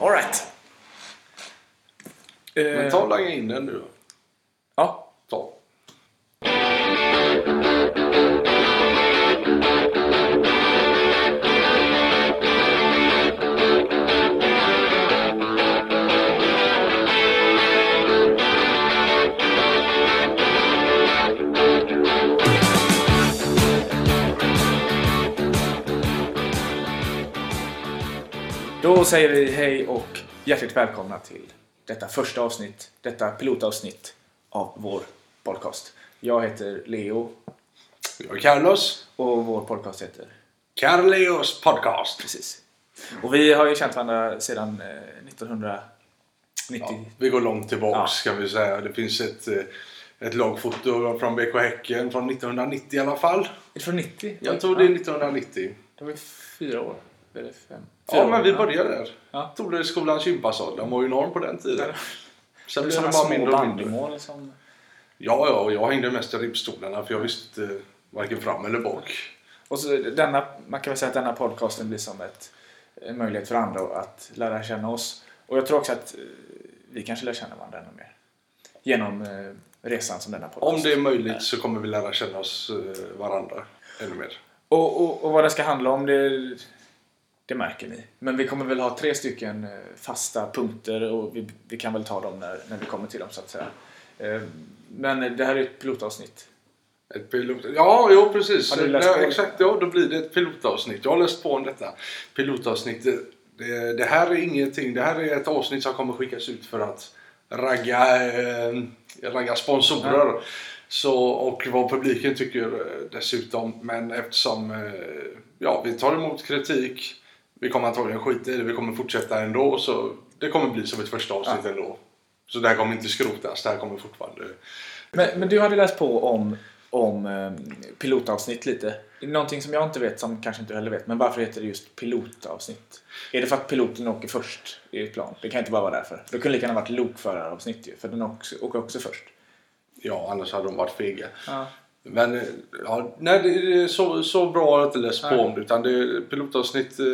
Alright. Men ta och langa in den nu. Ja. Ta. Då säger vi hej och hjärtligt välkomna till detta första avsnitt, detta pilotavsnitt av vår podcast. Jag heter Leo Jag är Carlos. och vår podcast heter Carleos podcast. precis. Och vi har ju känt varandra sedan eh, 1990. Ja, vi går långt tillbaks Ja. ska vi säga. Det finns ett, eh, ett lagfoto från BK Häcken från 1990 i alla fall. Från 90? Jag tror det är 1990. Det var fyra år. Eller fem. Ja, men vi började där. Ja. Toledoskolan Kympasåld. De var ju enorm på den tiden. Sen blev det Sådana bara mindre och mindre. som... Ja, ja, och jag hängde mest i ribbstolarna för jag visste inte varken fram eller bak. Och så denna, man kan väl säga att denna podcasten blir som ett, en möjlighet för andra att lära känna oss. Och jag tror också att eh, vi kanske lär känna varandra ännu mer. Genom eh, resan som denna podcast. Om det är möjligt så kommer vi lära känna oss eh, varandra ännu mer. Och, och, och vad det ska handla om, det, det märker ni. Men vi kommer väl ha tre stycken eh, fasta punkter och vi, vi kan väl ta dem när, när vi kommer till dem så att säga. Eh, Men det här är ett pilotavsnitt. Ett pilot... Ja, jo precis. Ja, exakt, ja, då blir det ett pilotavsnitt. Jag har läst på om detta. Pilotavsnitt. Det, det, här är ingenting. Det här är ett avsnitt som kommer skickas ut för att ragga, eh, ragga sponsorer. Så, och vad publiken tycker eh, dessutom. Men eftersom eh, ja, vi tar emot kritik. Vi kommer antagligen skita i det. Vi kommer fortsätta ändå. Så det kommer bli som ett första avsnitt ändå. Så det här kommer inte skrotas. Det här kommer fortfarande... Men, men du hade läst på om, om eh, pilotavsnitt lite. Någonting som jag inte vet, som kanske inte heller vet. Men varför heter det just pilotavsnitt? Är det för att piloten åker först i ett plan? Det kan inte bara vara därför. Det kunde lika gärna varit lokföraravsnitt ju. För den åker också först. Ja, annars hade de varit fega. Ja. Men eh, ja, nej, det är så, så bra har jag inte läst på om det. Utan det pilotavsnitt eh,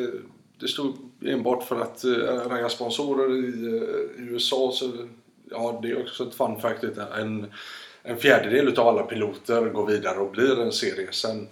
det stod enbart för att eh, ragga sponsorer i, eh, i USA. Så, ja, det är också ett fun fact. En, en fjärdedel av alla piloter går vidare och blir en serie. Sen,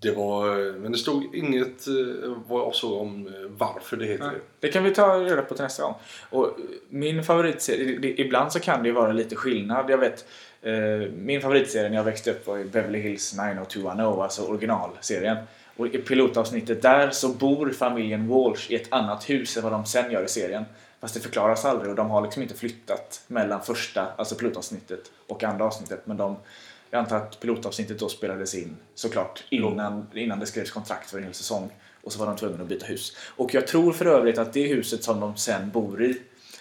det var, eh, men det stod inget eh, vad jag såg om eh, varför det heter Ja, det. Det kan vi ta reda på till nästa gång. Och min favoritserie, ibland så kan det ju vara lite skillnad. Jag vet, eh, min favoritserie när jag växte upp var Beverly Hills 90210, alltså originalserien. Och i pilotavsnittet där så bor familjen Walsh i ett annat hus än vad de sen gör i serien. Fast det förklaras aldrig och de har liksom inte flyttat mellan första, alltså pilotavsnittet och andra avsnittet. Men de, jag antar att pilotavsnittet då spelades in såklart innan, innan det skrevs kontrakt för en hel säsong. Och så var de tvungna att byta hus. Och jag tror för övrigt att det huset som de sen bor i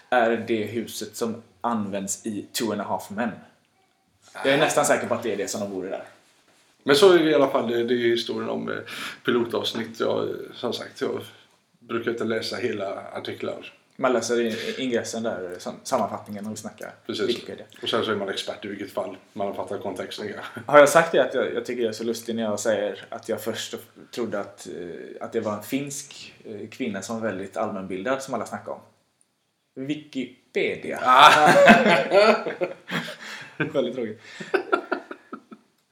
är det huset som används i Two and a half men. Jag är nästan säker på att det är det som de bor i där. Men så är det i alla fall det, det är historien om eh, pilotavsnitt. Jag, som sagt, jag brukar inte läsa hela artiklar. Man läser ingressen där, sam- sammanfattningen och vi snackar Precis. Wikipedia. Och sen så är man expert i vilket fall. Man fattar kontexten kanske. Har jag sagt det att jag, jag tycker jag är så lustig när jag säger att jag först trodde att, eh, att det var en finsk eh, kvinna som var väldigt allmänbildad som alla snackar om? Wikipedia. väldigt tråkigt.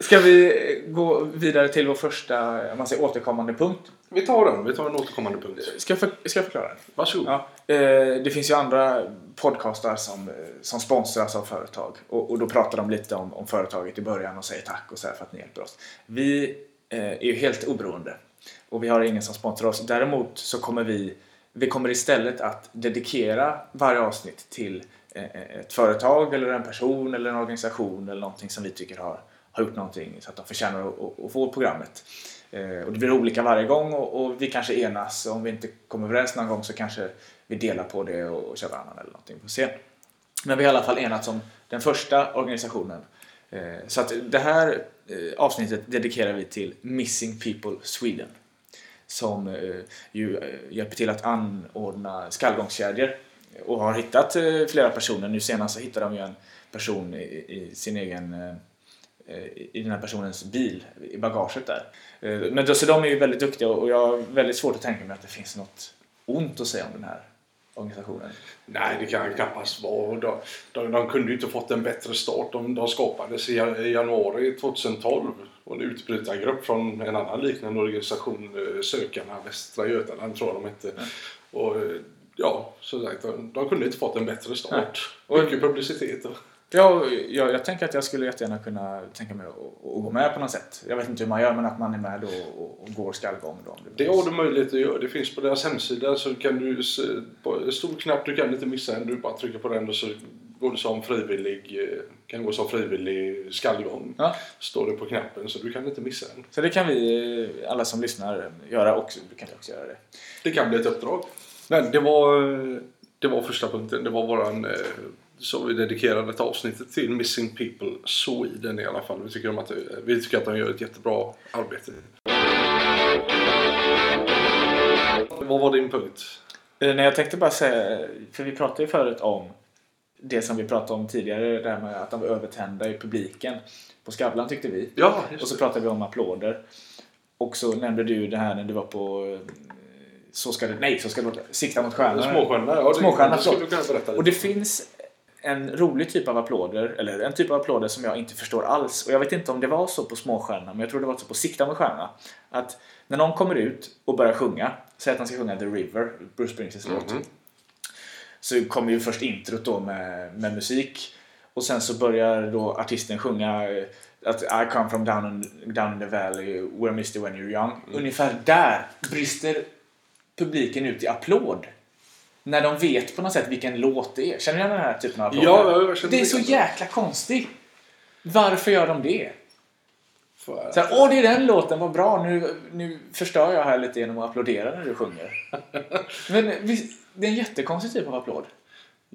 Ska vi gå vidare till vår första man säger, återkommande punkt? Vi tar den. Vi tar en återkommande punkt. Ska jag, för, ska jag förklara? Varsågod. Ja, eh, det finns ju andra podcastar som, som sponsras av företag. Och, och då pratar de lite om, om företaget i början och säger tack och så här för att ni hjälper oss. Vi eh, är ju helt oberoende. Och vi har ingen som sponsrar oss. Däremot så kommer vi, vi kommer istället att dedikera varje avsnitt till eh, ett företag eller en person eller en organisation eller någonting som vi tycker har, har gjort någonting så att de förtjänar att, att, att få programmet. Eh, och det blir olika varje gång och, och vi kanske enas. Om vi inte kommer överens någon gång så kanske vi delar på det och, och kör varannan eller någonting. på scen. Men vi har i alla fall enats om den första organisationen. Eh, så att det här eh, avsnittet dedikerar vi till Missing People Sweden. Som ju hjälper till att anordna skallgångskedjor. Och har hittat flera personer. Nu senast så hittade de ju en person i, i sin egen i den här personens bil, i bagaget där. Eh, Men då, så de är ju väldigt duktiga och jag har väldigt svårt att tänka mig att det finns något ont att säga om den här organisationen? Nej, det kan knappast vara. De, de, de kunde ju inte fått en bättre start. De, de skapades i januari 2012 och en utbrytargrupp från en annan liknande organisation, eh, Sökarna Västra Götaland tror jag de hette. Och, eh, ja, så sagt, de, de kunde inte fått en bättre start. Och mycket publicitet. Ja, jag, jag tänker att jag skulle jättegärna kunna tänka mig att, gå med på något sätt. Jag vet inte hur man gör, men att man är med och, och, och går skallgång. Då, Det behövs. har du möjlighet att göra. Det finns på deras hemsida så kan du se- på en stor knapp du kan inte missa en. Du bara trycker på den och så går du som frivillig, eh, kan gå som frivillig skallgång. Ja. Står det på knappen så du kan inte missa en. Så det kan vi, alla som lyssnar, göra också. Du kan också göra det. Det kan bli ett uppdrag. Men det var, det var första punkten. Det var våran, så vi dedikerade detta avsnittet till Missing People Sweden i alla fall. Vi tycker, att, vi tycker att de gör ett jättebra arbete. Vad var din punkt? Eh, Nej, jag tänkte bara säga, för vi pratade ju förut om det som vi pratade om tidigare, det här med att de var övertända i publiken. På Skavlan tyckte vi. Ja, Och så pratade vi om applåder. Och så nämnde du det här när du var på eh, Så ska det, nej, så ska det. Sikta mot stjärnorna. Småstjärnorna, ja. Det, Småstjärnorna, det du kunna berätta Och det finns en rolig typ av applåder, eller en typ av applåder som jag inte förstår alls. Och jag vet inte om det var så på Småstjärnorna, men jag tror det var så på Sikta mot stjärnorna. Att när någon kommer ut och börjar sjunga, säg att han ska sjunga The River, Bruce Springsteens låt. Mhm. Så kommer ju först introt då med, med musik. Och sen så börjar då artisten sjunga eh, att I come from down in, down in the valley where missed you when you were young. Mm. Ungefär där brister publiken ut i applåd. När de vet på något sätt vilken låt det är. Känner ni igen den här typen av applåder? Ja, ja, jag känner Det är så det. jäkla konstigt. Varför gör de det? För- Så här, Åh, det är den låten, vad bra. Nu, nu förstör jag här lite genom att applådera när du sjunger. Men det är en jättekonstig typ av applåd.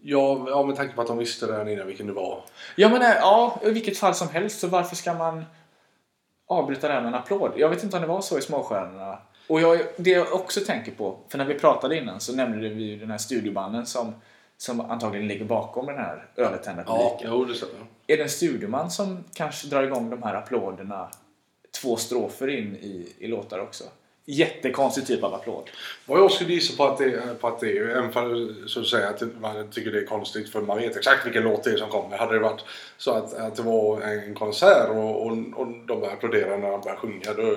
Ja, ja, med tanke på att de visste redan innan vilken det var. Ja, men äh, ja, i vilket fall som helst. Så varför ska man avbryta här med en applåd? Jag vet inte om det var så i Småstjärnorna. Och jag, det jag också tänker på, för när vi pratade innan så nämnde vi ju den här studiobanden som, som antagligen ligger bakom den här övertända publiken. jo det. Är det en studioman som kanske drar igång de här applåderna två strofer in i, i låtar också? Jättekonstig typ av applåd. Vad jag skulle gissa på att det på att det är även fall så att säga att man tycker det är konstigt för man vet exakt vilken låt det är som kommer. Hade det varit så att, att det var en konsert och, och, och de börjar applådera när de börjar sjunga då,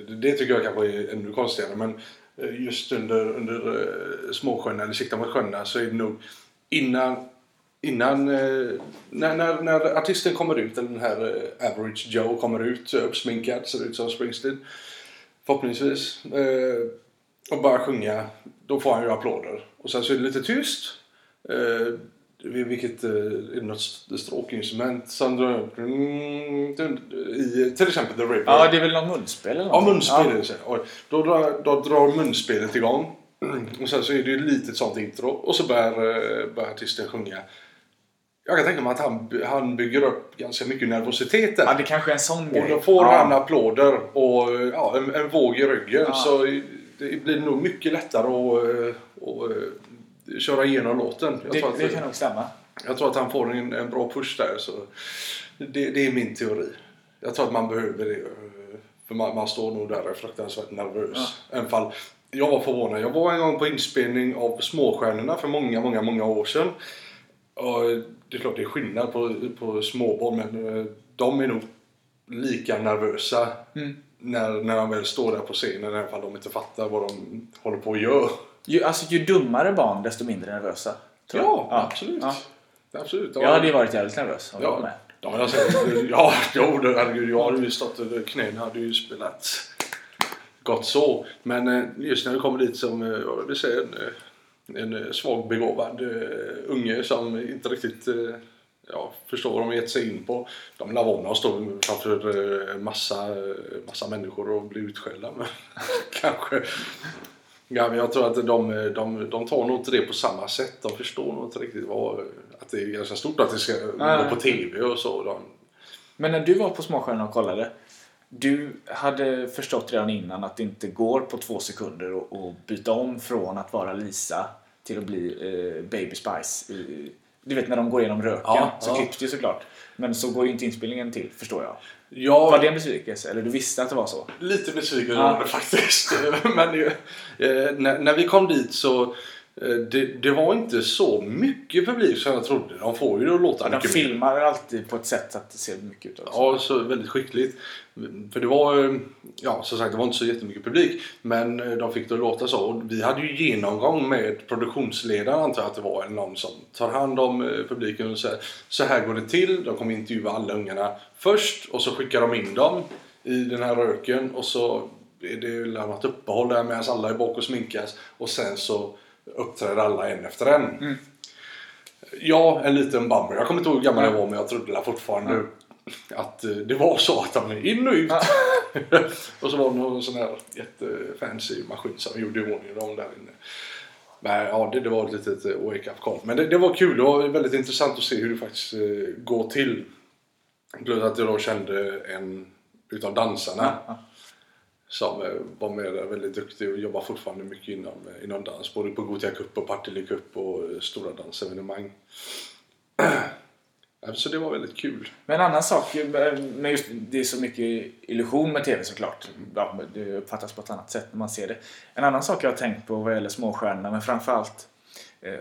det, det tycker jag kanske är ännu konstigare. Men eh, just under, under eh, Småsjön eller siktar mot sjönna så är det nog innan Innan, eh, när, när, när artisten kommer ut, eller den här Average Joe kommer ut, uppsminkad, ser ut som Springsteen förhoppningsvis. Och börjar sjunga. Då får han ju applåder. Och sen så är det lite tyst. Vilket, eh, något st- stråkinstrument som drar i till exempel The River. Ja, det är väl någon munspel eller Ja, något? munspel det. så. Oj. Då, drar, då drar munspelet igång. Och sen så är det ett litet sånt intro. Och så börjar, eh, börjar artisten sjunga. Jag kan tänka mig att han, han bygger upp ganska mycket nervositet där. Ja, det kanske är en sån Och grej. då får ja. han applåder och ja, en, en våg i ryggen. Ja. Så det blir nog mycket lättare att, eh, att, eh, köra igenom låten. Jag, Det, tror, att, det kan nog stämma. jag tror att han får en, en bra push där. Så det, det är min teori. Jag tror att man behöver det. För man, man står nog där och är fruktansvärt nervös. Även fall jag var förvånad. Jag var en gång på inspelning av Småstjärnorna för många, många, många år sedan. Och det är klart det är skillnad på, på småbarn men eh, de är nog lika nervösa Mm. när, när de väl står där på scenen alla fall de inte fattar vad de håller på att göra. Ju, alltså, ju dummare barn, desto mindre nervösa. tror jag. Ja, absolut. Ja. absolut. Jag hade ju varit jävligt nervös om jag var Ja, med. ja, men alltså, ja, jo, herregud, jag hade ju stått över knän hade ju spelat gott så. Men eh, just när det kommer dit som, eh, jag vill säga, en, eh, en eh, svagbegåvad unge som inte riktigt eh, ja, förstår vad de gett sig in på. De lär vana att stå framför eh, massa, eh, massa människor och bli utskällda. Men kanske. Ja, men jag tror att de, de, de tar nog inte det på samma sätt. De förstår nog inte riktigt vad, att det är ganska stort att det ska gå på TV och så. De, Men när du var på Småstjärnorna och kollade. Du hade förstått redan innan att det inte går på två sekunder att byta om från att vara Lisa till att bli eh, Baby Spice. I- Du vet när de går igenom röken Ja, så ja. klipps det såklart. Men så går ju inte inspelningen till, förstår jag. Ja, Var det en besvikelse? Eller du visste att det var så? Lite besviken Ja. var det faktiskt. Men eh, när, när vi kom dit så Det, det var inte så mycket publik som jag trodde. De får ju det att låta de mycket filmar alltid på ett sätt så att det ser mycket ut. Också. Ja, så väldigt skickligt. För det var, eh, ja som sagt, det var inte så jättemycket publik. Men eh, de fick det att låta så. Och vi hade ju genomgång med produktionsledaren antar jag att det var. Eller någon som tar hand om eh, publiken och säger så här går det till. De kommer intervjua alla ungarna först och så skickar de in dem i den här röken och så är det lämnat uppehåll där medan alla är bak och sminkas. Och sen så uppträder alla en efter en. Ja, en liten bummer. Jag kommer inte ihåg hur gammal jag var men jag trodde fortfarande att eh, det var så att de är in och ut. och så var det någon sån här jättefancy maskin som gjorde i ordning dem där inne. Men ja, det, det var ett litet eh, wake-up call. Men det, det var kul. Var väldigt intressant att se hur det faktiskt eh, går till. Plus att jag då kände en utav dansarna Ja, som var med där väldigt duktig och jobbar fortfarande mycket inom, inom dans. Både på Gothia Cup och Partille Cup och eh, stora dansevenemang. Så det var väldigt kul. Men en annan sak, men just, det är så mycket illusion med TV såklart. Ja, det uppfattas på ett annat sätt när man ser det. En annan sak jag har tänkt på vad gäller småstjärnorna, men framförallt eh,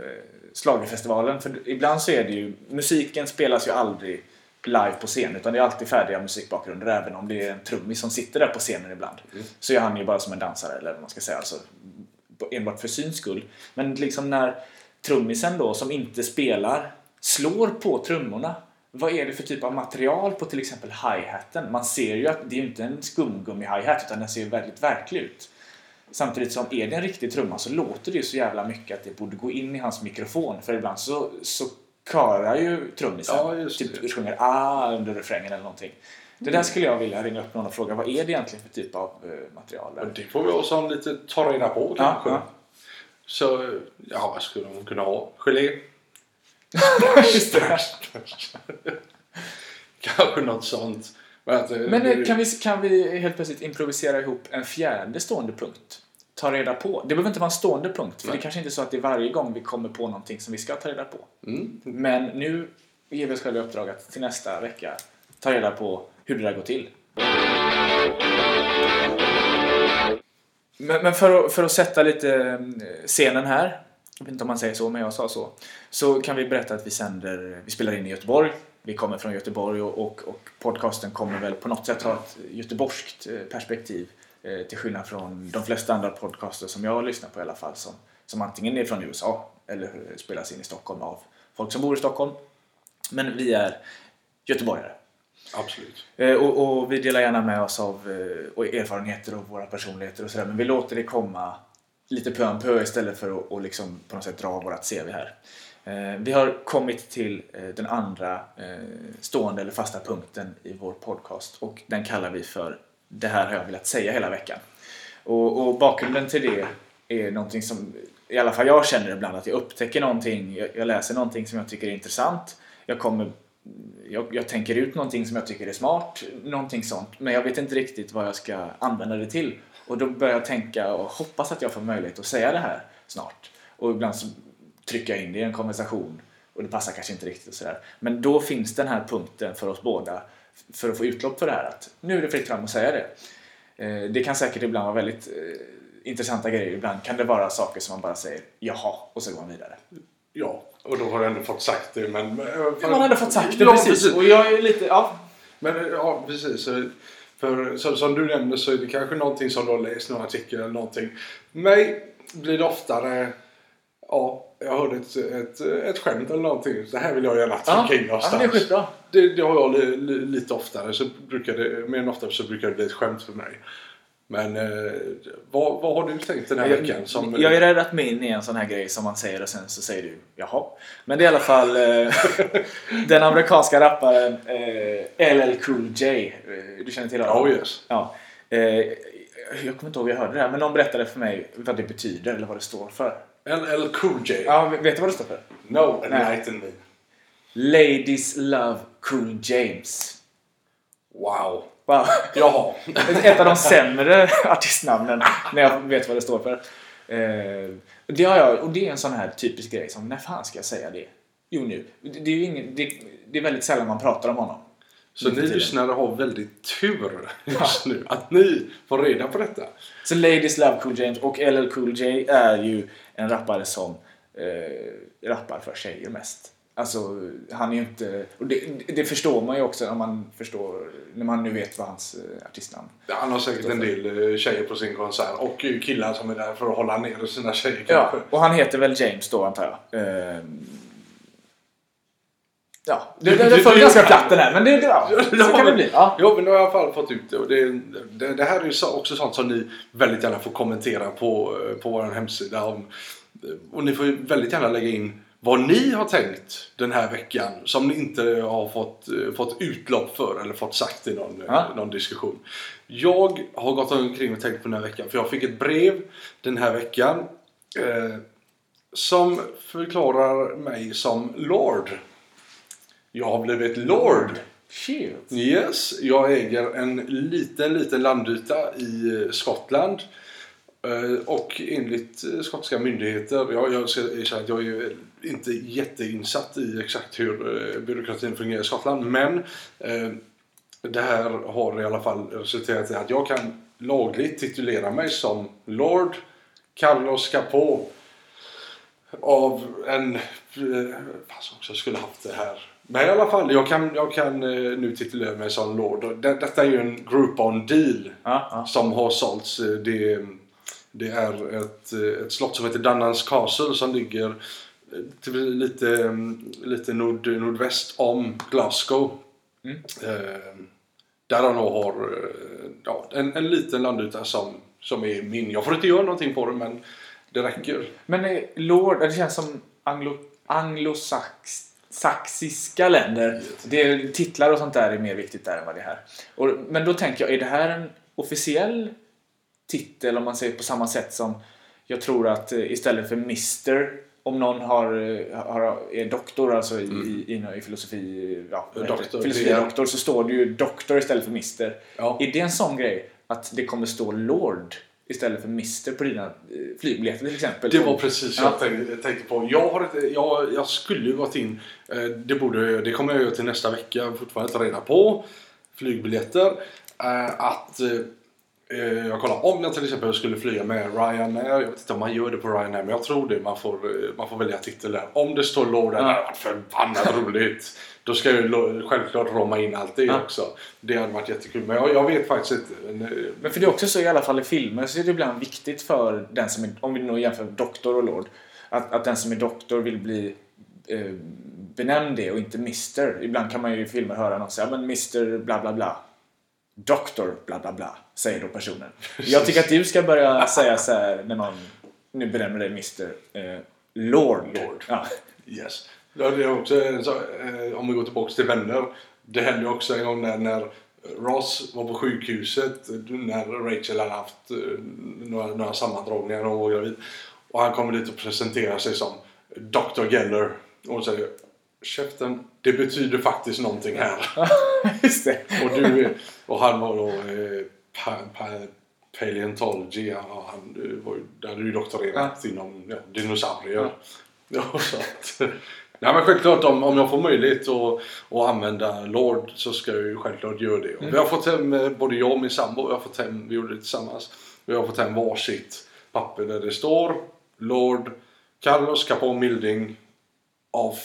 Schlagerfestivalen. För ibland så är det ju, musiken spelas ju aldrig live på scen utan det är alltid färdiga musikbakgrunder även om det är en trummis som sitter där på scenen ibland. Så är han ju bara som en dansare eller vad man ska säga. Alltså, enbart för syns skull. Men liksom när trummisen då som inte spelar slår på trummorna. Vad är det för typ av material på till exempel hi-haten? Man ser ju att det är inte en skumgummi hi-hat utan den ser ju väldigt verklig ut. Samtidigt som är det en riktig trumma så låter det ju så jävla mycket att det borde gå in i hans mikrofon. För ibland så, så körar ju trummisen. Ja, typ sjunger ah under refrängen eller någonting. Det där skulle jag vilja ringa upp någon och fråga vad är det egentligen för typ av eh, material? Där? det får vi också lite ta reda på Ja, kanske. ja. Så, ja vad skulle de kunna ha? Gelé? Kanske något sånt. Men, Men eh, kan vi, kan vi helt plötsligt improvisera ihop en fjärde stående punkt? Ta reda på. Det behöver inte vara en stående punkt, för Nej. det kanske inte är så att det är varje gång vi kommer på någonting som vi ska ta reda på. Mm. Men nu ger vi oss själva i uppdrag att till nästa vecka ta reda på hur det där går till. Men, men för, att, för att sätta lite eh, scenen här, jag vet inte om man säger så, men jag sa så. Så kan vi berätta att vi sänder, vi spelar in i Göteborg. Vi kommer från Göteborg och, och, och podcasten kommer väl på något sätt ha ett göteborgskt eh, perspektiv. Eh, till skillnad från de flesta andra podcaster som jag lyssnar på i alla fall. Som, som antingen är från USA eller spelas in i Stockholm av folk som bor i Stockholm. Men vi är göteborgare. Absolut. Eh, Och, och vi delar gärna med oss av eh, och erfarenheter och våra personligheter och sådär. Men vi låter det komma lite pö om pö istället för att och liksom på något sätt dra vårat CV här. Eh, Vi har kommit till eh, den andra eh, stående eller fasta punkten i vår podcast och den kallar vi för det här har jag velat säga hela veckan. Och, och bakgrunden till det är någonting som i alla fall jag känner ibland att jag upptäcker någonting, jag, jag läser någonting som jag tycker är intressant. Jag kommer jag, jag tänker ut någonting som jag tycker är smart, någonting sånt. Men jag vet inte riktigt vad jag ska använda det till. Och då börjar jag tänka och hoppas att jag får möjlighet att säga det här snart. Och ibland så trycker jag in det i en konversation och det passar kanske inte riktigt och sådär. Men då finns den här punkten för oss båda för att få utlopp för det här att nu är det fritt fram att säga det. Eh, Det kan säkert ibland vara väldigt eh, intressanta grejer. Ibland kan det vara saker som man bara säger jaha och så går man vidare. Ja, och då har jag ändå fått sagt det. Men, men- Man har ändå fått sagt det ja, precis. precis. Och jag är lite, ja, Men eh, ja, precis. För så, som du nämnde så är det kanske någonting som du har läst någon artikel eller någonting. Mig blir det oftare, ja, jag hörde ett, ett, ett skämt eller någonting. Det här vill jag gärna Ja, trycka in ja, någonstans. det är skitbra. Det, det har jag li, li, lite oftare. Så brukar det, mer än ofta så brukar det bli ett skämt för mig. Men eh, vad, vad har du tänkt den här veckan? Som, Jag är rädd att min är en sån här grej som man säger och sen så säger du jaha. Men det är i alla fall eh, den amerikanska rapparen eh, LL Cool J. Eh, du känner till honom? Oh yes. Ja. Eh, jag kommer inte ihåg hur jag hörde det här men någon berättade för mig vad det betyder eller vad det står för. LL Cool J. Ja, vet du vad det står för? No, enlighten me. Ladies Love Cool James. Wow. Wow. Jaha. Ett av de sämre artistnamnen när jag vet vad det står för. Eh, det har jag, och det är en sån här typisk grej som när fan ska jag säga det? Jo nu. Det, är ingen, det, det är väldigt sällan man pratar om honom. Så ni lyssnare har väldigt tur just nu att ni får reda på detta. Så Ladies Love Cool James och LL Cool J är ju en rappare som eh, rappar för tjejer mest. Alltså, han är ju inte... Och det, det förstår man ju också när man förstår, när man nu vet vad hans eh, artistnamn Han har säkert en del eh, tjejer på sin konsert och killar som är där för att hålla ner sina tjejer Ja, kanske. och han heter väl James då antar jag. Ehm, Ja, det, det, det föll ganska platt den här men det, det, ja, så kan det bli. Ja. Ja, men nu har jag i alla fall fått ut det. Och det, det, det här är ju så- också sånt som ni väldigt gärna får kommentera på, eh, på vår hemsida. Om, och ni får ju väldigt gärna lägga in vad ni har tänkt den här veckan som ni inte har fått, eh, fått utlopp för eller fått sagt i någon, eh, Ja. någon diskussion. Jag har gått omkring och tänkt på den här veckan för jag fick ett brev den här veckan eh, som förklarar mig som Lord. Jag har blivit Lord. Shit. Yes, jag äger en liten, liten landyta i eh, Skottland. Eh, Och enligt eh, skotska myndigheter, jag, jag att jag är inte jätteinsatt i exakt hur byråkratin fungerar i Skottland. Men det här har i alla fall resulterat i att jag kan lagligt titulera mig som Lord Carlos Capó av en... Också jag skulle haft det här. Men i alla fall, jag kan, jag kan eh, nu titulera mig som Lord. Det, detta är ju en Groupon deal Ja, ja. som har sålts. Eh, Det, det är ett, eh, ett slott som heter Dunnans Castle som ligger lite, mm, lite nord, nordväst om Glasgow. Mm. Eh, där han då har ja, en, en liten landyta som, som är min. Jag får inte göra någonting på det men det räcker. Men Lord, det känns som anglo, anglosaxiska länder. Det, titlar och sånt där är mer viktigt där än vad det är här. Och, men då tänker jag, är det här en officiell titel om man säger på samma sätt som jag tror att eh, istället för Mr om någon har, eh, har, är doktor alltså i, i, i, i filosofi, ja, vad heter det? Doktor, så står det ju doktor istället för Mr. Ja. Är det en sån grej att det kommer stå Lord istället för Mr på dina eh, flygbiljetter till exempel? Det var precis Ja. jag tänkte, tänkte på. Jag, har inte, jag, jag skulle ju gått in, eh, det, borde, det kommer jag göra till nästa vecka, fortfarande ta reda på flygbiljetter. eh, Att jag kollar om jag till exempel skulle flyga med Ryanair. Jag vet inte om man gör det på Ryanair men jag tror det. Man får, eh, man får välja titel där. Om det står Lord där, det hade varit förbannat roligt. Då ska jag självklart rama in allt det Ja. också. Det hade varit jättekul. Men jag, jag vet faktiskt inte. Men, eh, Men för det är också så i alla fall i filmer så är det ibland viktigt för den som är, om vi nu jämför doktor och lord, att, att den som är doktor vill bli eh, benämnd det och inte Mr. Ibland kan man ju i filmer höra någon säga men Mr bla bla bla. Doktor bla bla bla, säger då personen. Jag tycker att du ska börja säga så här när någon nu benämner dig Mr. Eh, Lord. Lord. Ja. Yes. Det är också, så, eh, om vi går tillbaka till vänner. Det hände också en gång när, när Ross var på sjukhuset när Rachel hade haft eh, några, några sammandragningar när hon var gravid. Och han kommer dit och presenterar sig som Dr. Geller. Och säger Käften, det betyder faktiskt någonting här. Just det. Och, du, och han var då eh, pa, pa, paleontology. Ja, han var ju, där doktorerat inom ja, dinosaurier. Ja. så att, nej, men självklart om, om jag får möjlighet att, att använda Lord så ska jag ju självklart göra det. Och Vi har fått hem, eh, både jag och min sambo, vi har fått hem, vi gjorde det tillsammans. Vi har fått hem varsitt papper där det står Lord Carlos Capon Milding av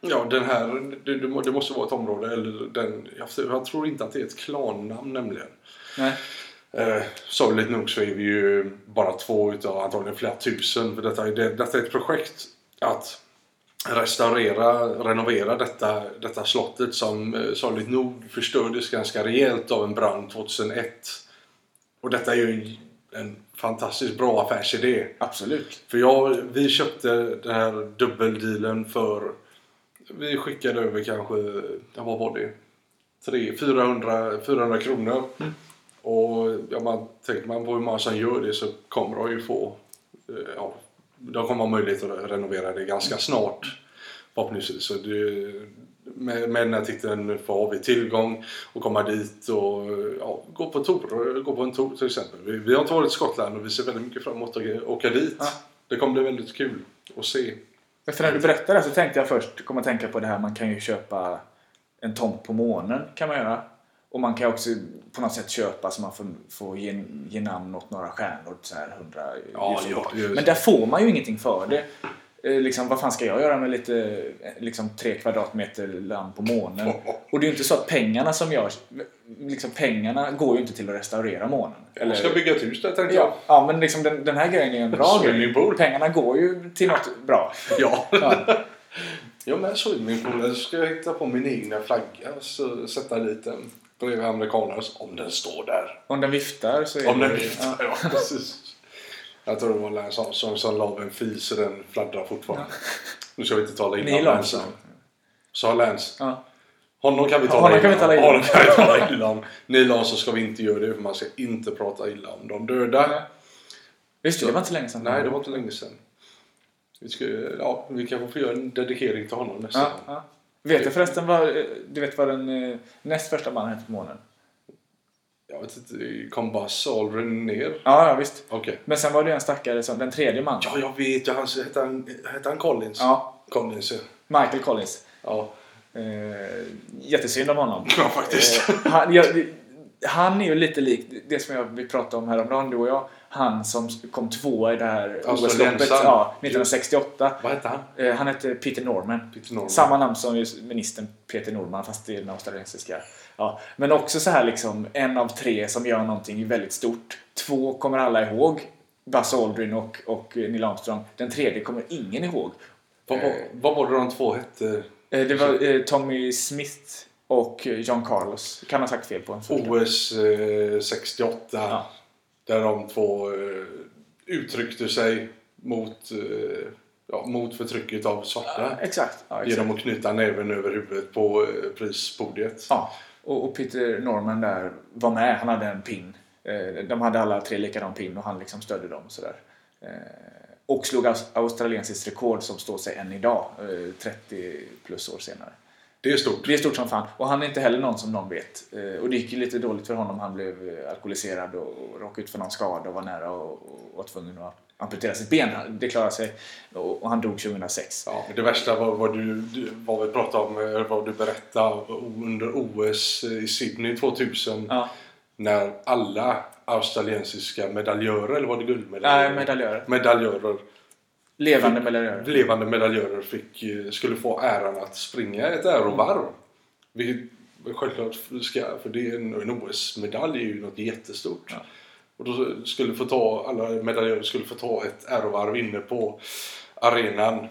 Ja, den här, det, det må- det måste vara ett område, eller den, jag, tror inte att det är ett klannamn nämligen. Nej. Eh, sorgligt nog så är vi ju bara två utav antagligen flera tusen. För detta, det, detta är ett projekt att restaurera, renovera detta, detta slottet som eh, sorgligt nog förstördes ganska rejält av en brand 2001. Och detta är ju en fantastiskt bra affärsidé. Absolut. För jag, vi köpte den här dubbeldealen för... Vi skickade över kanske, ja, vad var det? 3, 400, 400 kronor. Och ja, man, tänker man på hur många som gör det så kommer de ju få... eh, Ja, de kommer ha möjlighet att renovera det ganska snart. Förhoppningsvis. Så det, med, med den här titeln får vi tillgång och komma dit och ja, gå på tour, gå på en tour till exempel. Vi, vi har inte varit i Skottland och vi ser väldigt mycket fram emot att åka dit. Ja. Det kommer bli väldigt kul att se. För när du berättade det så tänkte jag först, komma att tänka på det här, man kan ju köpa en tomt på månen kan man göra. Och man kan också på något sätt köpa så man får, får ge, ge namn åt några stjärnor. Så här 100 Ja, ja, Men där får man ju ingenting för det. Eh, Liksom, vad fan ska jag göra med lite eh, liksom, tre kvadratmeter land på månen? Och det är ju inte så att pengarna som görs, liksom, pengarna går ju inte till att restaurera månen. Jag ska bygga ett hus där tänkte jag. Ja, ja men liksom den, den här grejen är en bra grej. Pengarna går ju till något bra. Ja. Ja. Ja men swimmingpool. Jag ska hitta på min egna flagga och sätta dit den bredvid amerikanernas. Om den står där. Om den viftar så är Om den det... viftar, ja. precis. Jag tror det var Lance Armstrong som la en fis och den fladdrar fortfarande. Nu ska vi inte tala illa om Lance. Sa Lance. Ja. Honom kan vi Ja, tala honom illa om. Honom kan vi tala illa om. Neil Armstrong ska vi inte göra det för man ska inte prata illa om de döda. Just det, det var inte länge sedan. Nej, det var inte länge sedan. Vi, ska, ja, vi kanske får göra en dedikering till honom nästa Ja, gång. ja. Vet du förresten vad, du vet vad den eh, näst första mannen hette på månen? Jag vet inte, kom Buzz Aldrin ner? Ja, ja visst. Okej. Men sen var det en stackare som, den tredje mannen. Ja, jag vet. Ja, han, hette, han, hette han Collins? Ja, Collins, ja. Michael Collins. Ja, Eh, jättesynd om honom. ja faktiskt. Eh, han, ja, det- han är ju lite lik det som jag, vi pratade om häromdagen, du och jag. Han som kom tvåa i det här. OS-loppet ja, 1968. Vad hette han? Eh, han hette Peter Norman. Peter Norman. Samma namn som ministern Peter Norman fast det är den australiensiska. Ja. Men också så här liksom en av tre som gör någonting väldigt stort. Två kommer alla ihåg. Buzz Aldrin och, och Neil Armstrong. Den tredje kommer ingen ihåg. Vad, var, vad var det de två hette? Eh, Det var eh, Tommy Smith och eh, John Carlos. Kan ha sagt fel på en. OS eh, 68. Ja. Där de två eh, uttryckte sig mot, eh, ja, mot förtrycket av svarta. Exakt. Ja, exakt. Genom att knyta näven över huvudet på eh, prispodiet. Ja. Och, och Peter Norman där var med. Han hade en pin. Eh, De hade alla tre likadan pin och han liksom stödde dem och sådär. Eh, Och slog aus- australiensiskt rekord som står sig än idag. eh, 30 plus år senare. Det är stort. Det är stort som fan. Och han är inte heller någon som någon vet. Eh, Och det gick ju lite dåligt för honom. Han blev eh, alkoholiserad och och råkade ut för någon skada och var nära och, och var tvungen att amputera sitt ben. Det klarade sig. Och han dog 2006. Ja, det värsta var vad, du, vad vi pratade om, eh, vad du berättade under OS i Sydney 2000. Ja. När alla australiensiska medaljörer, eller var det guldmedaljörer? Nej, medaljörer. medaljörer Levande medaljörer. levande medaljörer fick, eh, skulle få äran att springa ett ärovarv. Vilket självklart ska, för det är en, en OS-medalj är ju något jättestort. Ja. Och då skulle få ta, alla medaljörer skulle få ta ett ärovarv inne på arenan.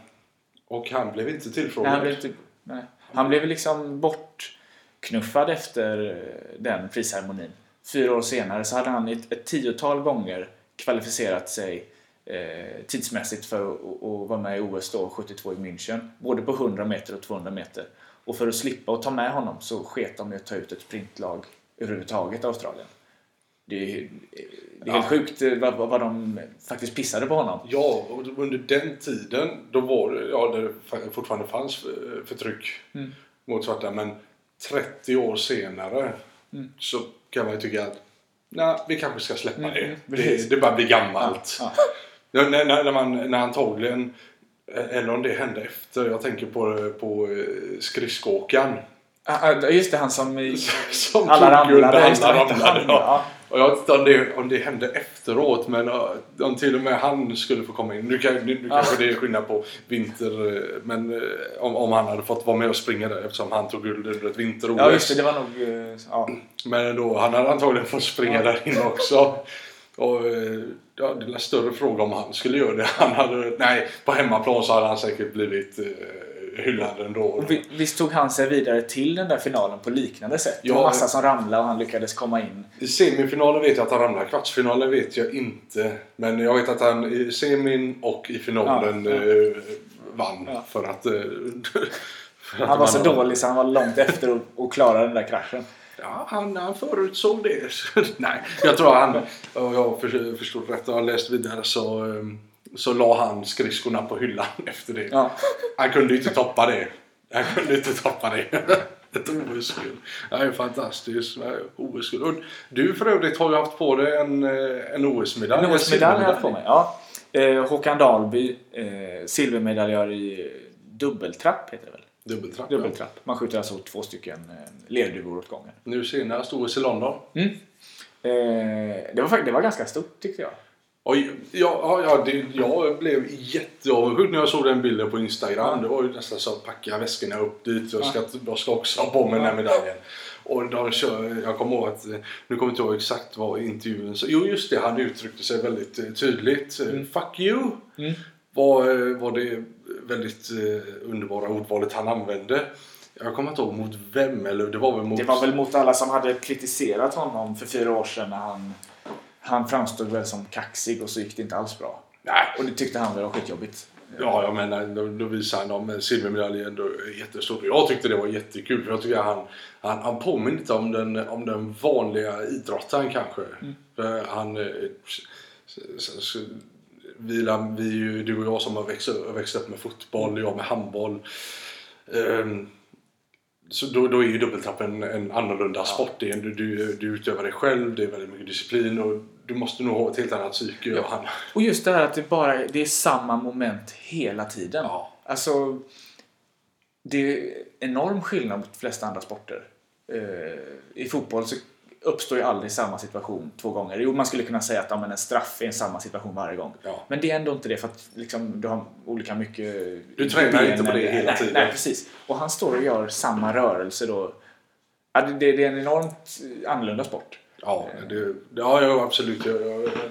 Och han blev inte Nej, tillfrågad. han blev typ, nej. Han blev liksom bortknuffad efter eh, den prisceremonin. Fyra år senare så hade han ett, ett tiotal gånger kvalificerat sig eh, tidsmässigt för att, att vara med i OS då, 72 i München. Både på 100 meter och 200 meter. Och för att slippa att ta med honom så sket de i att ta ut ett sprintlag överhuvudtaget i Australien. Det är, det är helt Ja. sjukt eh, vad, vad de faktiskt pissade på honom. Ja, och under den tiden då var det, ja, det fa- fortfarande fanns eh, förtryck Mm. mot svarta. Men 30 år senare Mm. så kan man ju tycka att nej, vi kanske ska släppa Mm, det. mm, det. Det bara blir gammalt. Ja. När, när, när, man, när antagligen, eh, eller om det hände efter, jag tänker på, på skridskoåkaren. Ah, ah, Just det, han som Som alla ramlade. alla ramlade. Ja. Och jag vet inte om det, om det hände efteråt men om till och med han skulle få komma in. Nu, kan, nu, nu kanske det är skillnad på vinter eh, men eh, om, om han hade fått vara med och springa där eftersom han tog guld under ett vinter-OS. Ja, just det. Det var nog... eh, Ja. Men då, han hade antagligen fått springa där inne också. Och ja, det är en större fråga om han skulle göra det. Han hade, nej, på hemmaplan så hade han säkert blivit eh, hyllad ändå. Vi- visst tog han sig vidare till den där finalen på liknande sätt? Det var Ja. massa som ramlade och han lyckades komma in. I semifinalen vet jag att han ramlade. Kvartsfinalen vet jag inte. Men jag vet att han i semin och i finalen Ja, ja. eh, vann. Ja. För att... eh, för att Han var så man- dålig så han var långt efter och, och klarade den där kraschen. Ja, han, han förutsåg det. Nej, jag tror han... Jag för- förstod rätt och har läst vidare så, eh, så la han skridskorna på hyllan efter det. Ja. Han kunde ju inte toppa det. Han kunde inte toppa det. Ett OS-guld. Det är fantastiskt. OS-guld. Och Du för övrigt har ju haft på dig en, eh, en OS-medalj. En OS-medalj har jag haft på mig. Ja. Eh, Håkan Dahlby, eh, silvermedaljör i dubbeltrapp heter det väl? Dubbeltrapp. ja. Dubbeltrapp. Man skjuter alltså två stycken eh, lerduvor åt gången. Nu senast OS i London. Eh, det, var, det var ganska stort tyckte jag. Ja, ja, det, jag blev jätteavundsjuk när jag såg den bilden på Instagram. Det var ju nästan så att packa väskorna upp dit. Jag ska, jag ska också ha på mig den här medaljen. Och de kör, jag kommer ihåg att, nu kommer jag inte ihåg exakt vad intervjun sa. Jo just det, han uttryckte sig väldigt eh, tydligt. Eh, Fuck you! Mm. Var, eh, var det väldigt underbara ordvalet han använde. Jag kommer inte ihåg mot vem, eller det var väl mot... Det var väl mot alla som hade kritiserat honom för fyra år sedan när han, han framstod väl som kaxig och så gick det inte alls bra. Nej, Och det tyckte han väl var skitjobbigt. Ja, jag menar, då, då visar han dem silvermedaljen ändå jättestort. Jag tyckte det var jättekul för jag tycker han, han, han påminner lite om den, om den vanliga idrottaren kanske. För han... eh, s- s- s- Vi, vi, ju- du och jag som har växt, växt upp med fotboll, jag med handboll. Ehm, så då, då är ju dubbeltrappen en annorlunda sport. Är, en- du, du, du utövar dig själv, det är väldigt mycket disciplin och du måste nog ha ett helt annat psyke. Ja. Och han, Och just det här att det bara det är samma moment hela tiden. Ja. Alltså, det är enorm skillnad mot de flesta andra sporter. Eh, I fotboll så uppstår ju aldrig samma situation två gånger. Jo, man skulle kunna säga att ja, men en straff är en samma situation varje gång. Ja. Men det är ändå inte det för att liksom, du har olika mycket... Du tränar inte på det hela nej, tiden. Nej, precis. Och han står och gör samma rörelse då. Ja, det, det är en enormt annorlunda sport. Ja, det, ja, ja absolut.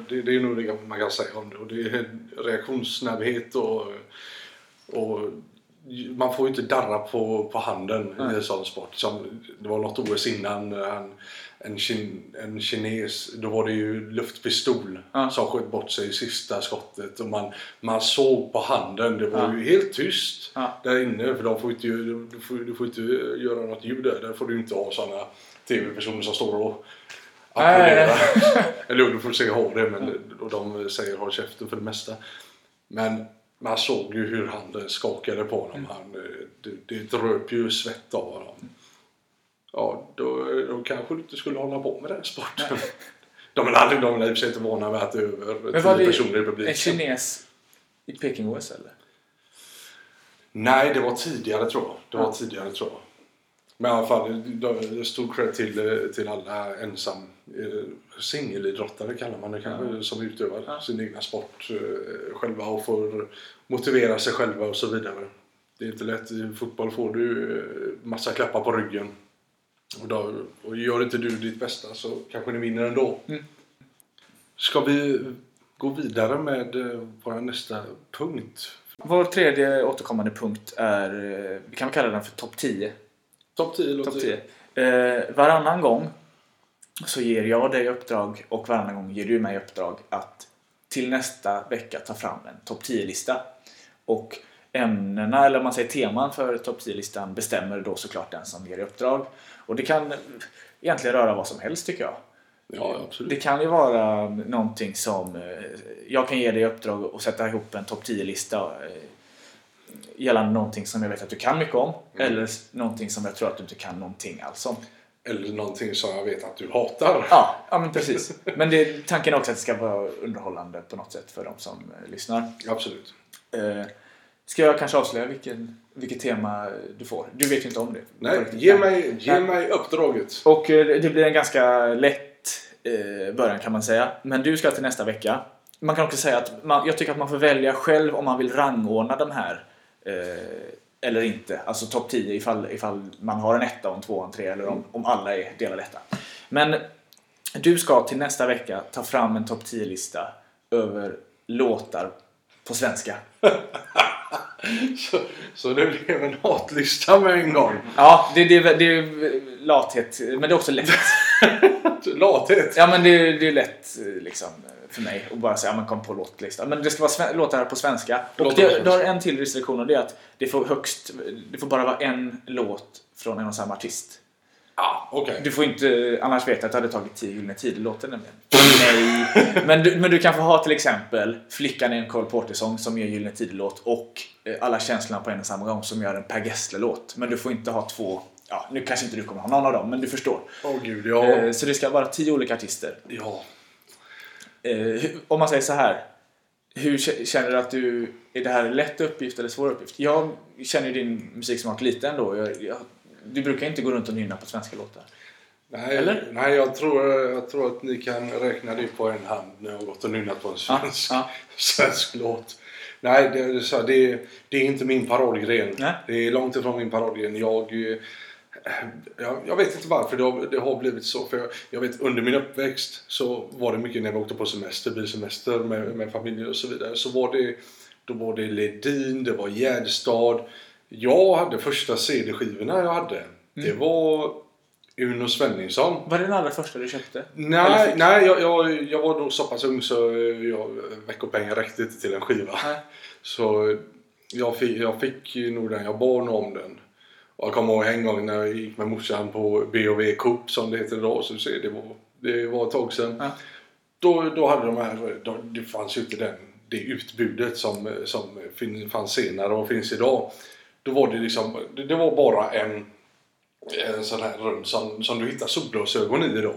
Det, det är nog det man kan säga om det. Och det är reaktionssnabbhet och, och man får ju inte darra på, på handen i en sån sport. Som, det var något OS innan han, en, kin, en kines, då var det ju luftpistol Ja. som sköt bort sig i sista skottet. Och man, man såg på handen, det var Ja. ju helt tyst Ja. där inne. För de får inte, du, får, du får inte göra något ljud där. Där får du inte ha såna tv-personer som står och Eller jo, du får säga ha det, men och de säger håll käften för det mesta. Men man såg ju hur handen skakade på honom. Han, eh, det, det dröp ju svett av honom. Ja, då, då kanske du inte skulle hålla på med den sporten. De är aldrig, de är i och för sig inte vana vid att det är över Men var det personer i en publiken. kines i Peking-OS eller? Nej, det var tidigare tror jag. Det var Ja. tidigare tror jag. Men i alla fall, stod cred till, eh, till alla ensam eh, singelidrottare kallar man det kanske, som utövar Ja. sin egna sport eh, själva och får motivera sig själva och så vidare. Det är inte lätt. I fotboll får du eh, massa klappar på ryggen. Och, då, och gör inte du ditt bästa så kanske ni vinner ändå. Mm. Ska vi gå vidare med eh, vår nästa punkt? Vår tredje återkommande punkt är, eh, vi kan kalla den för topp 10. Topp 10 låter Topp 10. Eh, varannan gång så ger jag dig uppdrag och varannan gång ger du mig uppdrag att till nästa vecka ta fram en topp 10-lista. Och ämnena, eller om man säger teman för topp 10-listan bestämmer då såklart den som ger dig uppdrag. Och det kan egentligen röra vad som helst tycker jag. Ja, absolut. Det kan ju vara någonting som eh, jag kan ge dig uppdrag att sätta ihop en topp 10-lista eh, gällande någonting som jag vet att du kan mycket om eller s- någonting som jag tror att du inte kan någonting alls om. Eller någonting som jag vet att du hatar. Ja, ja men precis. Men det, tanken är också att det ska vara underhållande på något sätt för de som eh, lyssnar. Absolut. Eh, ska jag kanske avslöja vilken, vilket tema du får? Du vet ju inte om det. Nej, ge mig, ge Nej. mig uppdraget. Och eh, det blir en ganska lätt eh, början kan man säga. Men du ska till nästa vecka. Man kan också säga att man, jag tycker att man får välja själv om man vill rangordna de här eh, eller inte. Alltså topp 10 ifall, ifall man har en etta och en tvåa och en trea eller om, om alla är delade etta. Men du ska till nästa vecka ta fram en topp 10-lista över låtar på svenska. Så, så det blev en hatlista med en gång. Ja, det, det, det är lathet, men det är också lätt. Lathet. Ja men det, det är lätt liksom för mig att bara säga, ja men kom på låtlista. Men det ska vara låtar på svenska. Och det, det har en till restriktion och det är att det får högst, det får bara vara en låt från en och samma artist. Ah, okej. Du får inte, annars vet jag att det hade tagit 10 Gyllene Tider-låten. Nej! Men du, men du kan få ha till exempel Flickan är en Cole Porter-sång som gör Gyllene Tider-låt och eh, Alla känslorna på en och samma gång som gör en Per Gessle-låt. Men du får inte ha två, ja nu kanske inte du kommer ha någon av dem, men du förstår. Åh gud, ja. Eh, Så det ska vara 10 olika artister. ja. Eh, om man säger så här. Hur kä- känner du att du... Är det här en lätt uppgift eller svår uppgift? Jag känner ju din musiksmak lite ändå. Jag, jag, du brukar inte gå runt och nynna på svenska låtar. Nej, Eller? nej jag, tror, jag tror att ni kan räkna det på en hand när jag har gått och nynnat på en svensk, ja. svensk låt. Nej, det, det, det är inte min paradgren. Det är långt ifrån min paradgren. Jag, jag, jag vet inte varför det har, det har blivit så. För jag, jag vet under min uppväxt så var det mycket när vi åkte på semester, bilsemester med, med familjen och så vidare. Så var det, då var det Ledin, det var Gärdestad. Jag hade första CD-skivorna jag hade. Det Mm. var Uno Svenningsson. Var det den allra första du köpte? Nej, nej jag, jag, jag var då så pass ung så jag, veckopengen räckte inte till en skiva. Nej. Så jag fick, jag fick nog den, jag bad nog om den. Och jag kommer ihåg en gång när jag gick med morsan på B&V Coop som det heter idag. Så ser det, var, det var ett tag sedan. Ja. Då, då hade de här, då, det fanns ju inte den, det utbudet som, som fanns senare och finns idag. Då var det liksom, det, var bara en, en sån här rum som, som du hittar solglasögon i idag.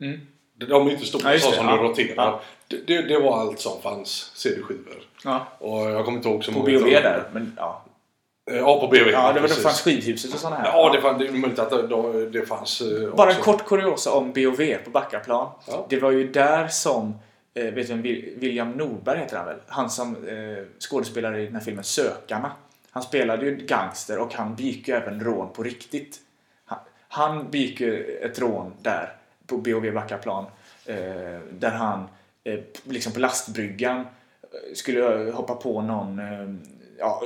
Mm. De är inte stora Ja, så som ja. du roterar. Ja. Det, det, det var allt som fanns CD-skivor. Ja. Och jag kommer inte ihåg så På många B&V utav- där. Men, ja. Ja, på BV. ja, det var det fanns skivhuset och sådana här. Ja, det, fann, det är möjligt att det, det, fanns eh, Bara en kort kuriosa om B&V på Backaplan. Ja. Det var ju där som, eh, vet du William Norberg heter han väl? Han som eh, skådespelare i den här filmen Sökarna. Han spelade ju gangster och han begick ju även rån på riktigt. Han, han begick ju ett rån där på B&V Backaplan. Eh, där han eh, liksom på lastbryggan eh, skulle hoppa på någon eh, ja,